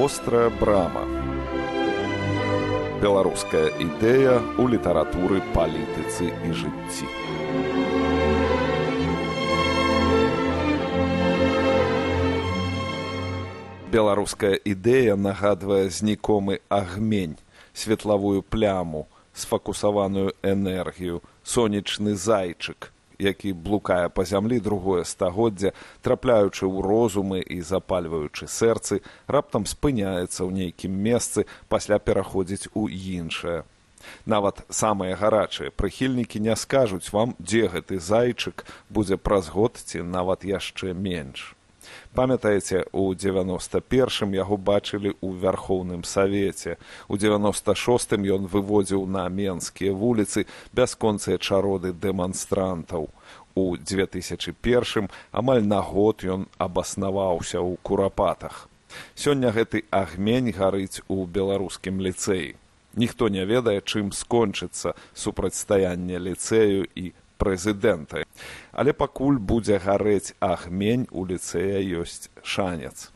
вострая брама. Беларуская ідэя ў літаратуры палітыцы і жыцці. Беларуская ідэя нагадвае знікомы агмень светлавую пляму сфокусаваную энергію сонечны зайчык які блукае па зямлі другое стагоддзя трапляючы ў розумы і запальваючы сэрцы раптам спыняецца ў нейкім месцы пасля пераходзіць у іншае. Нават самыя гарачыя прыхільнікі не скажуць вам дзе гэты зайчык будзе праз год ці нават яшчэ менш памятаеце у девяносто першым яго бачылі ў вярхоўным савеце. У девяносто шостым ён выводзіў на менскія вуліцы бясконцыя чароды дэманстрантаў. У две тысячи першым амаль на год ён абаснаваўся ў курапатах. Сёння гэты агмень гарыць у беларускім ліцэі. Ніхто не ведае чым скончыцца супрацьстаянне ліцэю і прэзідэнты. Але пакуль будзе гарэць ахмень у ліцэя ёсць шанец.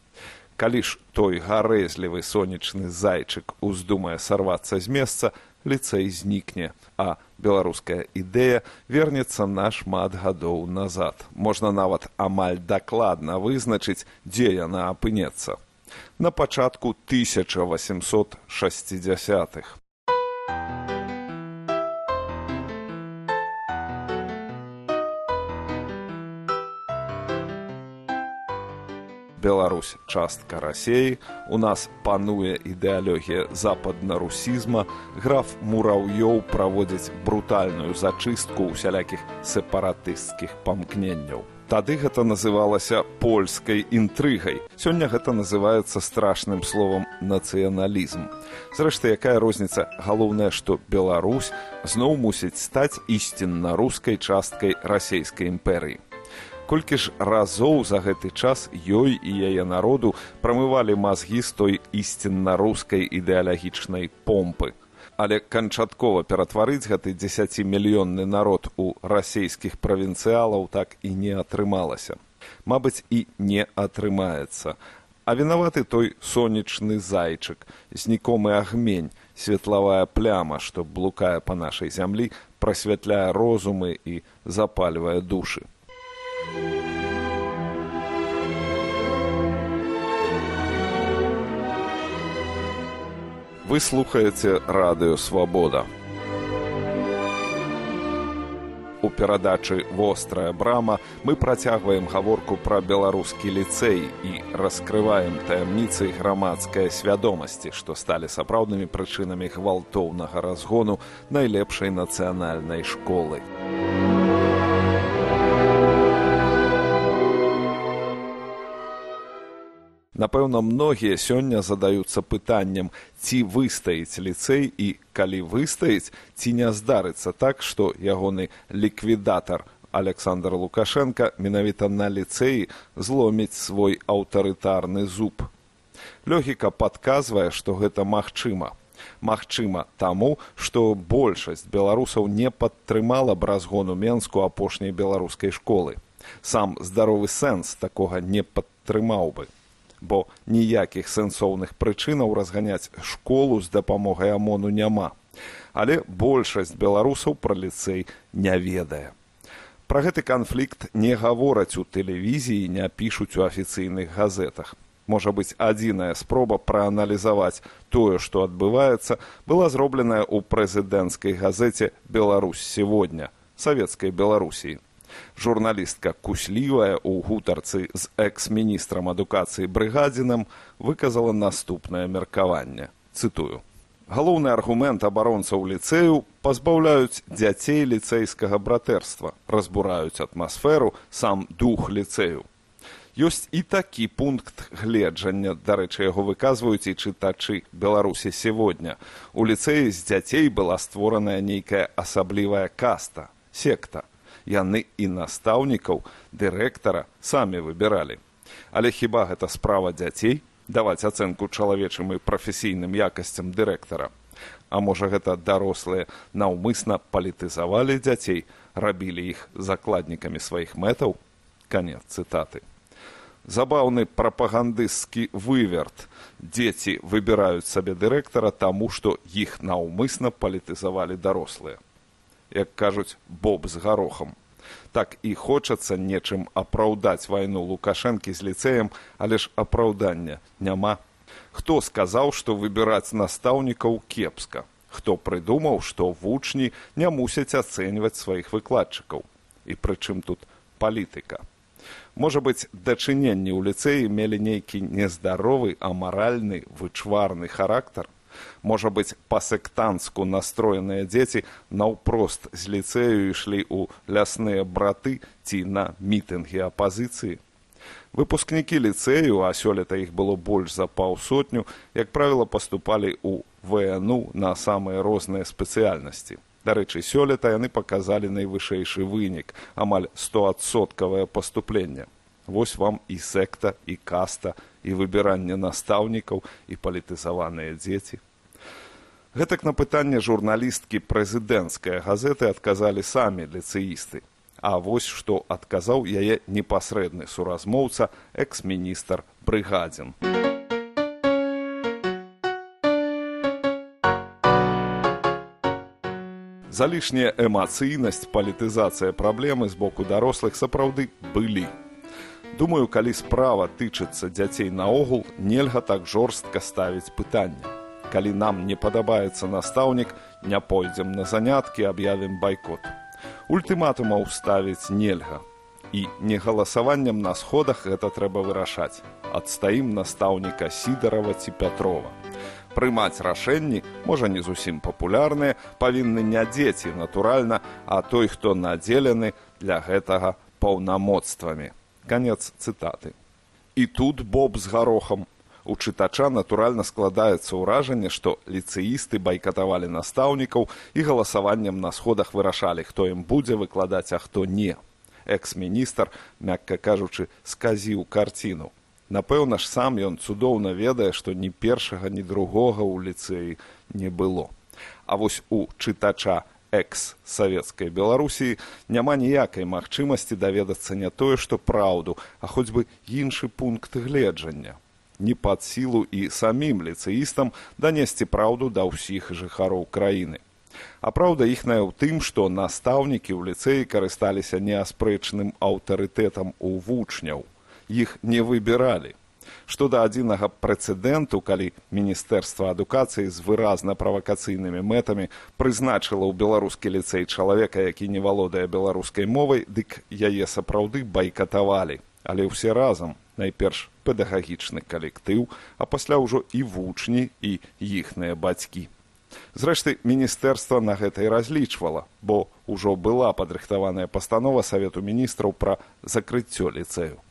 Калі ж той гарэзлівы сонечны зайчык уздумае сарвацца з месца, ліцэй знікне, а беларуская ідэя вернецца на шмат гадоў назад. Можна нават амаль дакладна вызначыць, дзе яна апынецца. На пачатку 1860-х. Беларусь частка рассеі, у нас пануе ідэалогія западна-русізма, граф мураўёў праводзіць брутальную зачыстку ўсялякіх сепаратысцкіх памкненняў. Тады гэта называлася польскай інтрыгай. Сёння гэта называецца страшным словам нацыяналізм. Зрэшты, якая розніца галоўнае, што Беларусь зноў мусіць стаць ісцінна рускай часткай расійскай імперыі колькі ж разоў за гэты час ёй і яе народу прамывалі мазгі з той ісцінна рускай ідэалагічнай помпы. Але канчаткова ператварыць гэты дзесяцімільённы народ у расійскіх правінцыялаў так і не атрымалася. Мабыць і не атрымаецца. А вінаваты той сонечны зайчык знікомы агмень светлавая пляма што блукае па нашай зямлі прасвятляе розумы і запальвае душы Вы слухаеце радыё свабода. У перадачы вострая брама мы працягваем гаворку пра беларускі ліцэй і раскрываем таямніцы грамадскай свядомасці, што сталі сапраўднымі прычынамі гвалтоўнага разгону найлепшай нацыянальнай школы. Напэўна, многія сёння задаюцца пытаннем, ці выстаіць ліцэй і калі выстаіць, ці не здарыцца так, што ягоны ліквідатар Александр Лукашенко менавіта на ліцэі зломіць свой аўтарытарны зуб. Лёгіка падказвае, што гэта магчыма. Магчыма таму, што большасць беларусаў не падтрымала б разгону менску апошняй беларускай школы. Сам здаровы сэнс такога не падтрымаў бы бо ніякіх сэнсоўных прычынаў разганяць школу з дапамогай амону няма. Але большасць беларусаў пра ліцэй не ведае. Пра гэты канфлікт не гавораць у тэлевізіі, не пішуць у афіцыйных газетах. Можа быць, адзіная спроба прааналізаваць тое, што адбываецца, была зробленая ў прэзідэнцкай газеце Беларусь сегодня савецкай Беларусіі журналістка куслівая ў гутарцы з экс-міністрам адукацыі брыгадзінам выказала наступнае меркаванне. Цытую. Галоўны аргумент абаронцаў ліцэю пазбаўляюць дзяцей ліцэйскага братэрства разбураюць атмасферу сам дух ліцэю ёсць і такі пункт гледжання дарэчы яго выказваюць і чытачы беларусі сегодня у ліцэі з дзяцей была створаная нейкая асаблівая каста секта яны і настаўнікаў дырэктара самі выбіралі. Але хіба гэта справа дзяцей даваць ацэнку чалавечым і прафесійным якасцям дырэктара. А можа гэта дарослыя наўмысна палітызавалі дзяцей, рабілі іх закладнікамі сваіх мэтаў, канец цытаты. Забаўны прапагандысцкі выверт. Дзеці выбіраюць сабе дырэктара таму, што іх наўмысна палітызавалі дарослыя. Як кажуць боб з гарохам. Так і хочацца нечым апраўдаць вайну лукашэнкі з ліцэем, але ж апраўдання няма. Хто сказаў, што выбіраць настаўнікаў кепска? Хто прыдумаў, што вучні не мусяць ацэньваць сваіх выкладчыкаў. І прычым тут палітыка. Можа быць, дачыненні ў ліцэі мелі нейкі нездаровы, амаральны, вычварны характар. Можа быць, па-сектанску настроеныя дзеці наўпрост з ліцэю ішлі ў лясныя браты ці на мітынгі апазіцыі. Выпускнікі ліцэю, а сёлета іх было больш за паўсотню, як правіла, паступалі ў ВНУ на самыя розныя спецыяльнасці. Дарэчы, сёлета яны паказалі найвышэйшы вынік, амаль стоадсоткавае паступленне. Вось вам і секта, і каста, і выбіранне настаўнікаў і палітызаваныя дзеці. Гэтак на пытанне журналісткі прэзідэнцкай газеты адказалі самі ліцэісты. А вось што адказаў яе непасрэдны суразмоўца экс-міністр брыгадзін. залішняя эмацыйнасць палітызацыя праблемы з боку дарослых сапраўды былі думаю калі справа тычыцца дзяцей наогул нельга так жорстка ставіць пытанне. Калі нам не падабаецца настаўнік не пойдзем на заняткі аб'явім байкот. Ультыматумаў ставіць нельга. І не галасаваннем на сходах гэта трэба вырашаць. Адстаім настаўніка сідарова ці пятрова. Прымаць рашэнні можа не зусім папулярныя павінны не дзеці натуральна а той хто надзелены для гэтага паўнамоцтвамі канец цытаты і тут боб з гарохам у чытача натуральна складаецца ўражанне што ліцэісты байкатавалі настаўнікаў і галасаваннем на сходах вырашалі хто ім будзе выкладаць а хто не. Экс-міністр мякка кажучы сказіў карціну. Напэўна ж сам ён цудоўна ведае, што ні першага, ні другога ў ліцэі не было. А вось у чытача экс-савецкай Беларусіі няма ніякай магчымасці даведацца не тое, што праўду, а хоць бы іншы пункт гледжання. Не пад сілу і самім ліцэістам данесці праўду да ўсіх жыхароў краіны. А праўда іхная ў тым, што настаўнікі ў ліцэі карысталіся неаспрэчным аўтарытэтам у вучняў іх не выбіралі. Што да адзінага прэцэдэнту, калі міністэрства адукацыі з выразна правакацыйнымі мэтамі прызначыла ў беларускі ліцэй чалавека, які не валодае беларускай мовай, дык яе сапраўды байкатавалі, але ўсе разам найперш педагагічны калектыў, а пасля ўжо і вучні і іхныя бацькі. Зрэшты, міністэрства на гэта і разлічвала, бо ўжо была падрыхтаваная пастанова савету міністраў пра закрыццё ліцэю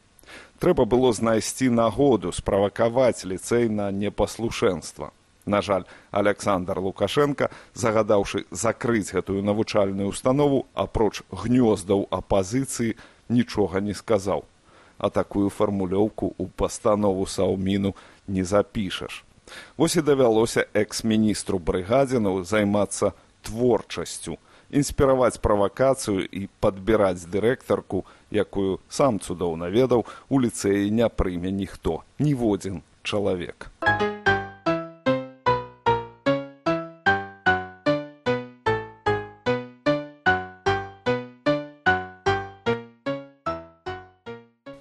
трэба было знайсці нагоду справакаваць ліцэй на непаслушэнства. На жаль, Александр Лукашенко, загадаўшы закрыць гэтую навучальную установу, апроч гнёздаў апазіцыі нічога не сказаў. А такую фармулёўку ў пастанову саўміну не запішаш. Вось і давялося экс-міністру брыгадзіну займацца творчасцю, інспіраваць правакацыю і падбіраць дырэктарку, якую сам цудоўна ведаў, у ліцэі не прыме ніхто, ніводзін чалавек.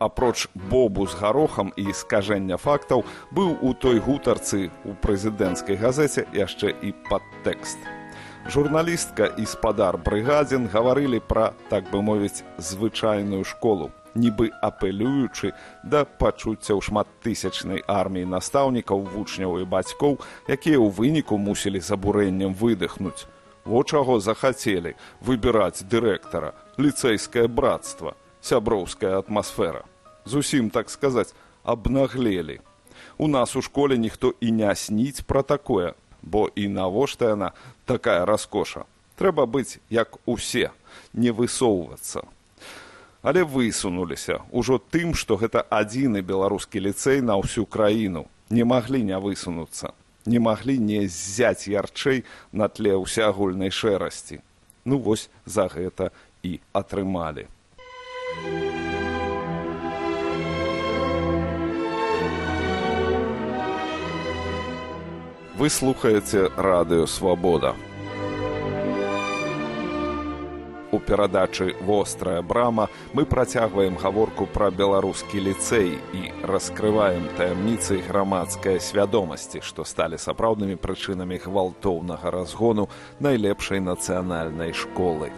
Апроч бобу з гарохам і скажэння фактаў быў у той гутарцы ў прэзідэнцкай газеце яшчэ і падтэкст журналістка і спадар брыгадзін гаварылі пра так бы мовіць звычайную школу нібы апелюючы да пачуццяў шматтысячнай арміі настаўнікаў вучняў і бацькоў якія ў выніку мусілі з абурэннем выдыхнуць. Во чаго захацелі выбіраць дырэктара ліцэйскае братства сяброўская атмасфера. Зусім так сказаць абнаглелі. У нас у школе ніхто і не сніць пра такое бо і навошта яна такая раскоша? Трэба быць як усе не высоўвацца. Але высунуліся ўжо тым што гэта адзіны беларускі ліцэй на ўсю краіну. Не маглі не высунуцца не маглі не ззяць ярчэй на тле ўсеагульнай шэрасці. Ну вось за гэта і атрымалі Вы слухаеце радыё свабода. У перадачы вострая брама мы працягваем гаворку пра беларускі ліцэй і раскрываем таямніцы грамадскай свядомасці, што сталі сапраўднымі прычынамі гвалтоўнага разгону найлепшай нацыянальнай школы.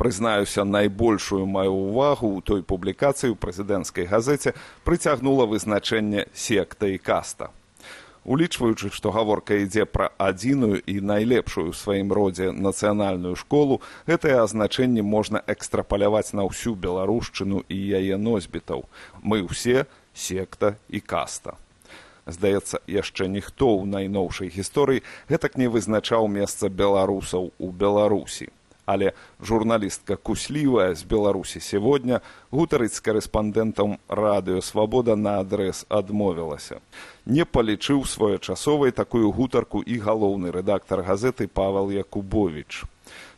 Прызнаюся найбольшую маю ўвагу ў той публікацыі ў прэзідэнцкай газеце прыцягнула вызначэнне секта і каста. Улічваючы што гаворка ідзе пра адзіную і найлепшую ў сваім родзе нацыянальную школу гэтае азначэнне можна экстрапаляваць на ўсю беларушчыну і яе носьбітаў. Мы ўсе секта і каста. Здаецца яшчэ ніхто ў найноўшай гісторыі гэтак не вызначаў месца беларусаў у беларусі але журналістка куслівая з беларусі сегодня гутарыць з карэспандэнтам радыё свабода на адрэс адмовілася. Не палічыў своечасовай такую гутарку і галоўны рэдактар газеты павал якубович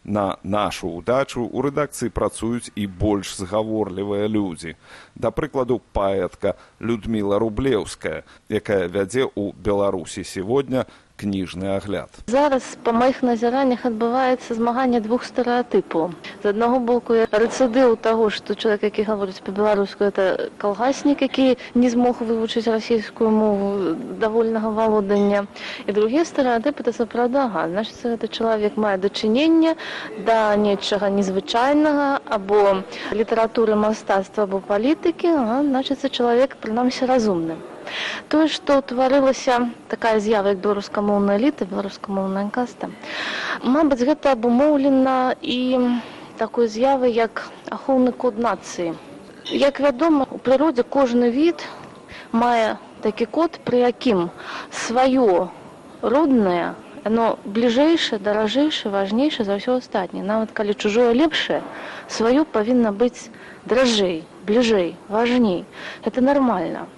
на нашу ўдачу ў рэдакцыі працуюць і больш згаворлівыя людзі. Да прыкладу паэтка людміла рублеўская якая вядзе ў беларусі сегодня кніжны агляд. Зараз па маіх назіраннях адбываецца змаганне двух стэеатыпаў. З аднаго боку рэцыдыў таго, што чалавек, які гаворыць па-беларуску это калгаснік, які не змог вывучыць расійскую мову давольнага валодання. І другі стэеатып это сапраўдага. Значыцца гэты чалавек мае дачыненне да нечага незвычайнага або літаратуры мастацтва або палітыкі, значыцца чалавек прынамсі разумным. Тое, што ўтварылася такая з'ява як беларускамоўная эліта, беларускамоўная каста. Мабыць, гэта абумоўлена і такой з'явы як ахоўны код нацыі. Як вядома, у прыродзе кожны від мае такі код, пры якім сваё роднае, яно бліжэйшае, даражэйшае, важнейшае за ўсё астатняе. Нават калі чужое лепшае, сваё павінна быць дражэй, бліжэй, важней. Это нармальна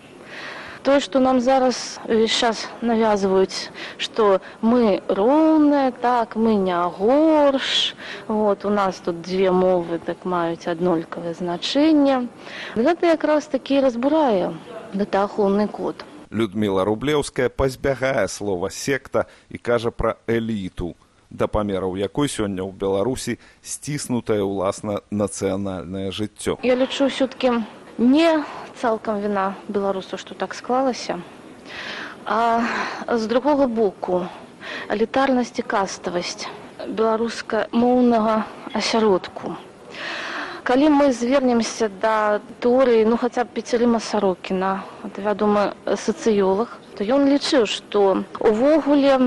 тое што нам зараз увесь час навязваюць што мы роўныя так мы не горш вот у нас тут дзве мовы так маюць аднолькавае значэнне гэта якраз такі разбурае датаахоўны код. Людмила рублеўская пазбягае слова секта і кажа пра эліту да памераў якой сёння ў беларусі сціснутае ўласна нацыянальнае жыццё. Я лічу ўсё-ткі не цалкам віна беларусу што так склалася. А з другога боку элітарнасць і каставасць беларуска моўнага асяродку. Калі мы звернемся да тэорыі ну хаця б пецеліма сарокіна это вядома сацыёлог то ён лічыў што увогуле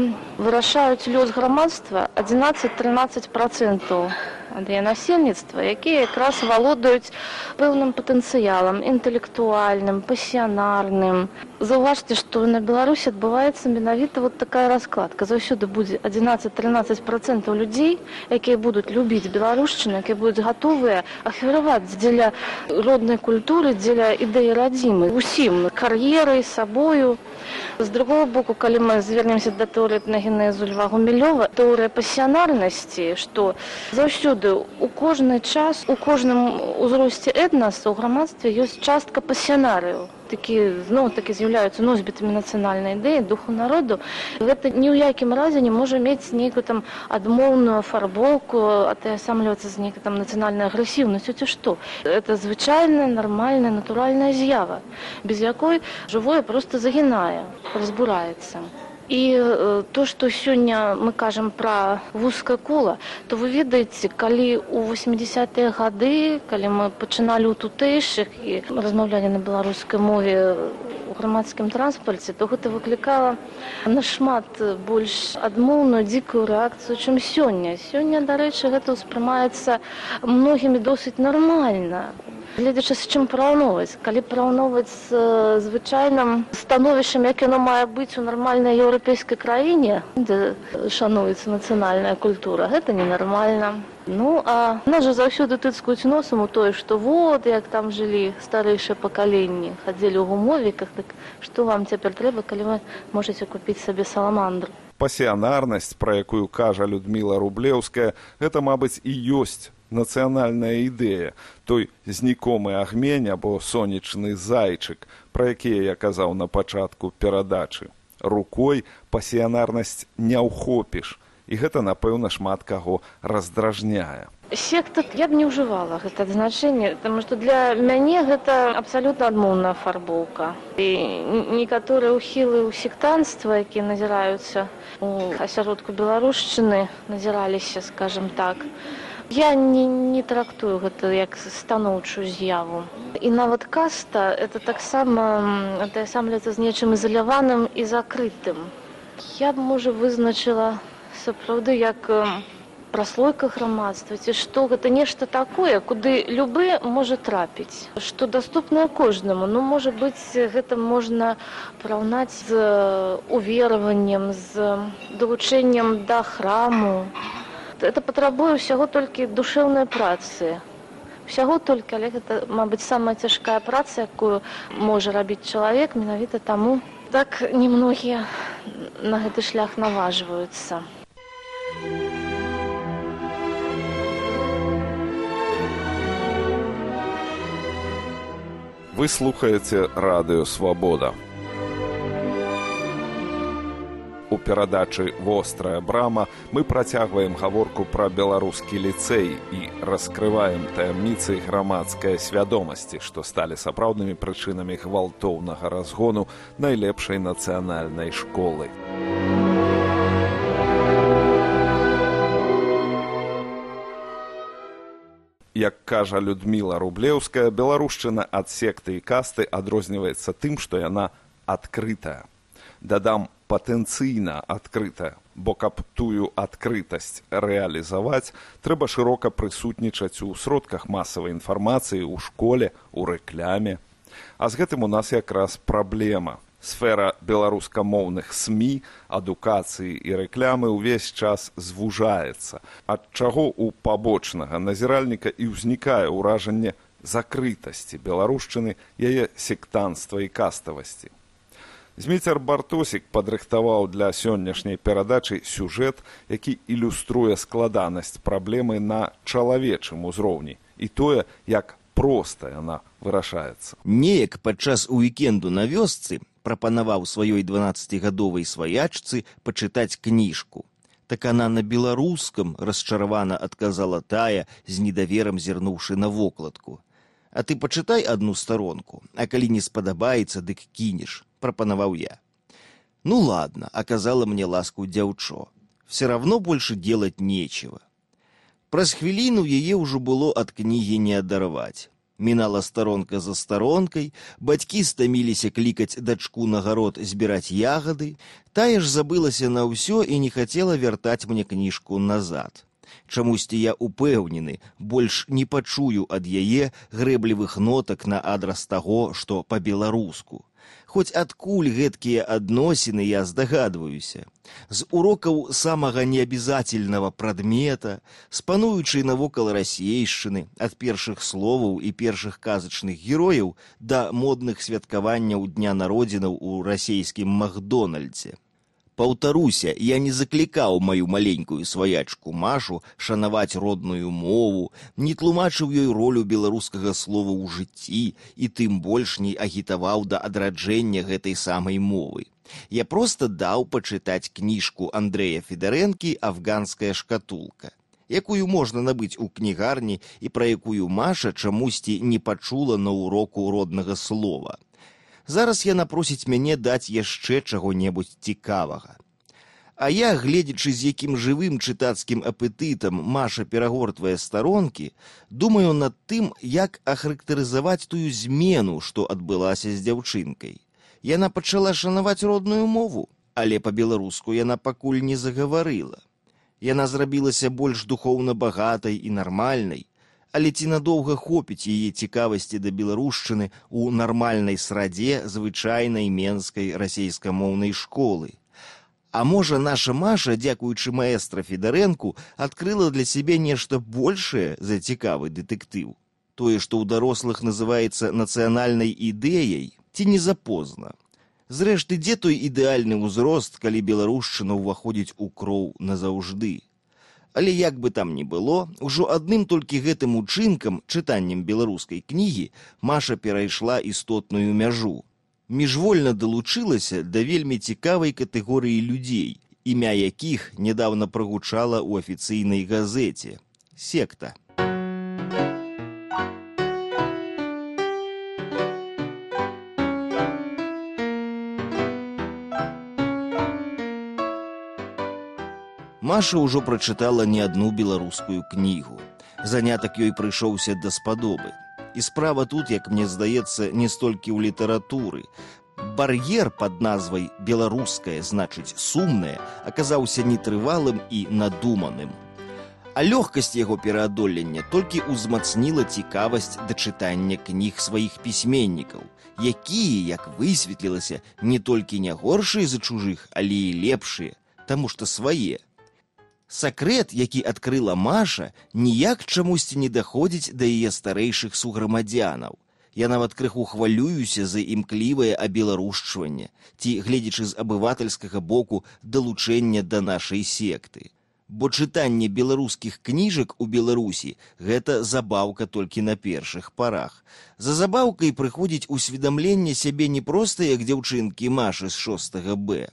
вырашаюць лёс грамадства 11 13 процентаў для насельніцтва якія якраз валодаюць пэўным патэнцыялам інтэлектуальным пасіянарным заўважце што на беларусі адбываецца менавіта вот такая раскладка заўсёды будзе 11 13 процентаў людзей якія будуць любіць беларушчыны якія будуць гатовыя ахвяраваць дзеля роднай культуры дзеля ідэі радзімы усім кар'ерай сабою з другого боку калі мы звернемся да тэорыі на генезу льва гумілёва тэорыя пасіянарнасці што заўсёды у кожны час у кожным узросце этнаса у грамадстве ёсць частка пасіянарыю такі зноў такі з'яўляюцца носьбітамі нацыянальнай ідэі духу народу. Гэта ні ў якім разе не можа мець нейкую там адмоўную фарбоўку атаясамлівацца з нейкай там нацыянальнай агрэсіўнасцю ці што. Это звычайная нармальная натуральная з'ява без якой жывое просто загінае разбураецца і э, то што сёння мы кажам пра вузкае кола то вы ведаеце калі у 80-тыя гады калі мы пачыналі ў тутэйшых і размаўлялі на беларускай мове у грамадскім транспарце то гэта выклікала нашмат больш адмоўную дзікую рэакцыю чым сёння сёння дарэчы гэта ўспрымаецца многімі досыць нармальна гледзячы з чым параўноўваць калі параўноўваць з звычайным становішчам як яно мае быць у нармальнай еўрапейскай краіне дзе шануецца нацыянальная культура гэта ненармальна ну а нас жа заўсёды тыцкуюць носам у тое што вот як там жылі старэйшыя пакаленні хадзілі ў гумовіках так што вам цяпер трэба калі вы можете купіць сабе саламандру? Пасіянарнасць пра якую кажа людміла рублеўская гэта мабыць і ёсць нацыянальная ідэя той знікомы агмень або сонечны зайчык пра якія я казаў на пачатку перадачы рукой пасіянарнасць не ўхопіш і гэта напэўна шмат каго раздражняе Секта я б не ўжывала гэта значэнне, таму што для мяне гэта абсалютна адмоўная фарбоўка. І некаторыя ўхілы ў сектанства, якія назіраюцца у асяродку беларушчыны, назіраліся, скажем так. Я не, не трактую гэта як станоўчую з'яву. І нават каста это таксама атаясамляцца з нечым ізаляваным і закрытым. Я б можа вызначыла сапраўды як праслойка грамадства ці што гэта нешта такое куды любы можа трапіць што даступнае кожнаму ну можа быць гэта можна параўнаць з увераваннем з далучэннем да храму это патрабуе ўсяго толькі душэўнай працы усяго толькі але гэта мабыць самая цяжкая праца якую можа рабіць чалавек менавіта таму так немногія на гэты шлях наважваюцца Вы слухаеце радыё свабода. У перадачы вострая брама мы працягваем гаворку пра беларускі ліцэй і раскрываем таямніцы грамадскай свядомасці, што сталі сапраўднымі прычынамі гвалтоўнага разгону найлепшай нацыянальнай школы. як кажа людміла рублеўская беларушчына ад секты і касты адрозніваецца тым што яна адкрытая дадам патэнцыйна адкрытая бо каб тую адкрытасць рэалізаваць трэба шырока прысутнічаць у сродках масавай інфармацыі ў школе у рэкляме а з гэтым у нас якраз праблема. Сфера беларускамоўных сМ адукацыі і рэклямы ўвесь час звужаецца ад чаго у пабочнага назіральніка і ўзнікае ўражанне закрытасці беларушчыны яе сектанства і каставасці зміцер бартосік падрыхтаваў для сённяшняй перадачы сюжэт які ілюструе складанасць праблемы на чалавечым узроўні і тое як проста яна вырашаецца неяк падчас уікенду на вёсцы прапанаваў сваёй дванаццацігадовай сваячцы пачытаць кніжку. Так она на беларускам расчаравана адказала тая з недаверам зірнуўшы на вокладку. А ты пачытай одну старонку, а калі не спадабаецца, дык кінеш, прапанаваў я. Ну ладно, оказала мне ласку дзяўчо. Все равно больше делать нечего. Праз хвіліну яе ўжо было ад кнігі не адарваць. Мінала старонка за старонкай, бацькі стаміліся клікаць дачку на гарод збіраць ягады, тая ж забылася на ўсё і не хацела вяртаць мне кніжку назад. Чамусьці я упэўнены, больш не пачую ад яе грэблівых нотак на адрас таго, што па-беларуску хоць адкуль гэткія адносіны я здагадваюся. З урокаў самага неабязательнага прадмета спануючай навокал расейшчыны ад першых словаў і першых казачных герояў да модных святкаванняў дня народзінаў у расійскім макдональдзе Паўтаруся, я не заклікаў маю маленькую сваячку машу шанаваць родную мову, не тлумачыў ёй ролю беларускага слова ў жыцці і тым больш не агітаваў да адраджэння гэтай самай мовы. Я проста даў пачытаць кніжку Андрэя Федарэнкі афганская шкатулка якую можна набыць у кнігарні і пра якую маша чамусьці не пачула на уроку роднага слова зараз яна просіць мяне даць яшчэ чаго-небудзь цікавага. А я, гледзячы з якім жывым чытацкім апетытам Маша перагортвае старонкі, думаю над тым, як ахарактарызаваць тую змену, што адбылася з дзяўчынкай. Яна пачала шанаваць родную мову, але па-беларуску яна пакуль не загаварыла. Яна зрабілася больш духоўна багатай і нармальнай, але ці надоўга хопіць яе цікавасці да беларушчыны ў нармальнай срадзе звычайнай менскай расейскамоўнай школы. А можа наша маша дзякуючы маэстра федарэнку адкрыла для сябе нешта большее за цікавы дэтэктыў? Тое што ў дарослых называецца нацыянальнай ідэяй ці не запозна? Зрэшты дзе той ідэальны ўзрост калі беларушчына ўваходзіць у кроў назаўжды Але як бы там ні было, ужо адным толькі гэтым учынкам чытаннем беларускай кнігі Маша перайшла істотную мяжу. Міжвольна далучылася да вельмі цікавай катэгорыі людзей, імя якіх нядаўна прагучала ў афіцыйнай газеце секта. Маша ўжо прачытала не адну беларускую кнігу. Занятак ёй прыйшоўся даспадобы. І справа тут, як мне здаецца, не столькі ў літаратуры. Бар'ер пад назвай беларускае, значыць сумнае, аказаўся нетрывалым і надуманым. А лёгкасць яго пераадолення толькі ўзмацніла цікавасць да чытання кніг сваіх пісьменнікаў, якія, як высветлілася, не толькі не горшыя за чужых, але і лепшыя, таму што свае. Сакрэт, які адкрыла Маша, ніяк чамусьці не даходзіць да яе старэйшых суграмадзянаў. Я нават крыху хвалююся за імклівае абеларушчванне, ці, гледзячы з абывательскага боку далучэння да нашай секты. Бо чытанне беларускіх кніжак у Беларусі гэта забаўка толькі на першых парах. За забаўкай прыходзіць усведамленне сябе не проста як дзяўчынкі Машы з 6 Б,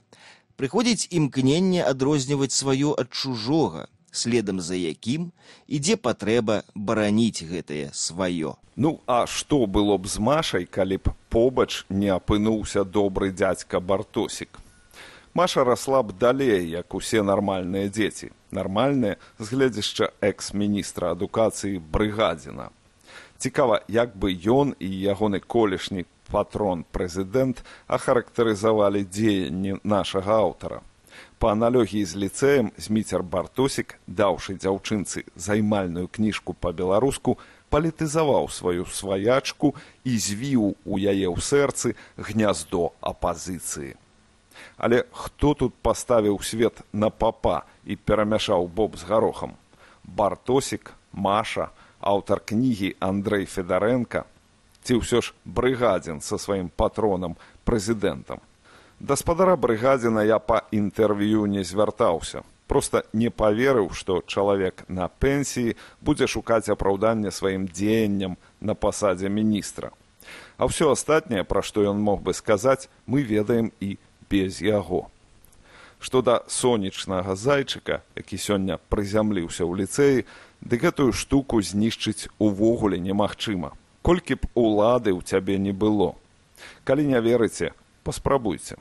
прыходзіць імкненне адрозніваць сваё ад чужога, следам за якім ідзе патрэба бараніць гэтае сваё. Ну а што было б з Машай, калі б побач не апынуўся добры дзядзька бартосік. Маша расла б далей, як усе нармальныя дзеці, нармальныя з гледзяшча экс-міністра адукацыі брыгадзіна. Цікава, як бы ён і ягоны колішні патрон прэзідэнт ахарактарызавалі дзеянні нашага аўтара. Па аналогіі з ліцэем зміцер бартосік, даўшы дзяўчынцы займальную кніжку па-беларуску, палітызаваў сваю сваячку і звіў у яе ў сэрцы гняздо апазіцыі. Але хто тут паставіў свет на папа і перамяшаў боб з гарохам? Бартосік, Маша, аўтар кнігі Андрэй Федарэнка, ці ўсё ж брыгадзін са сваім патронам прэзідэнтам. Даспадара брыгадзіна я па інтэрв'ю не звяртаўся. Проста не паверыў, што чалавек на пенсіі будзе шукаць апраўданне сваім дзеянням на пасадзе міністра. А ўсё астатняе, пра што ён мог бы сказаць, мы ведаем і без яго. Што да сонечнага зайчыка, які сёння прызямліўся ў ліцэі, дык гэтую штуку знішчыць увогуле немагчыма колькі б улады ў цябе не было. Калі не верыце, паспрабуйце.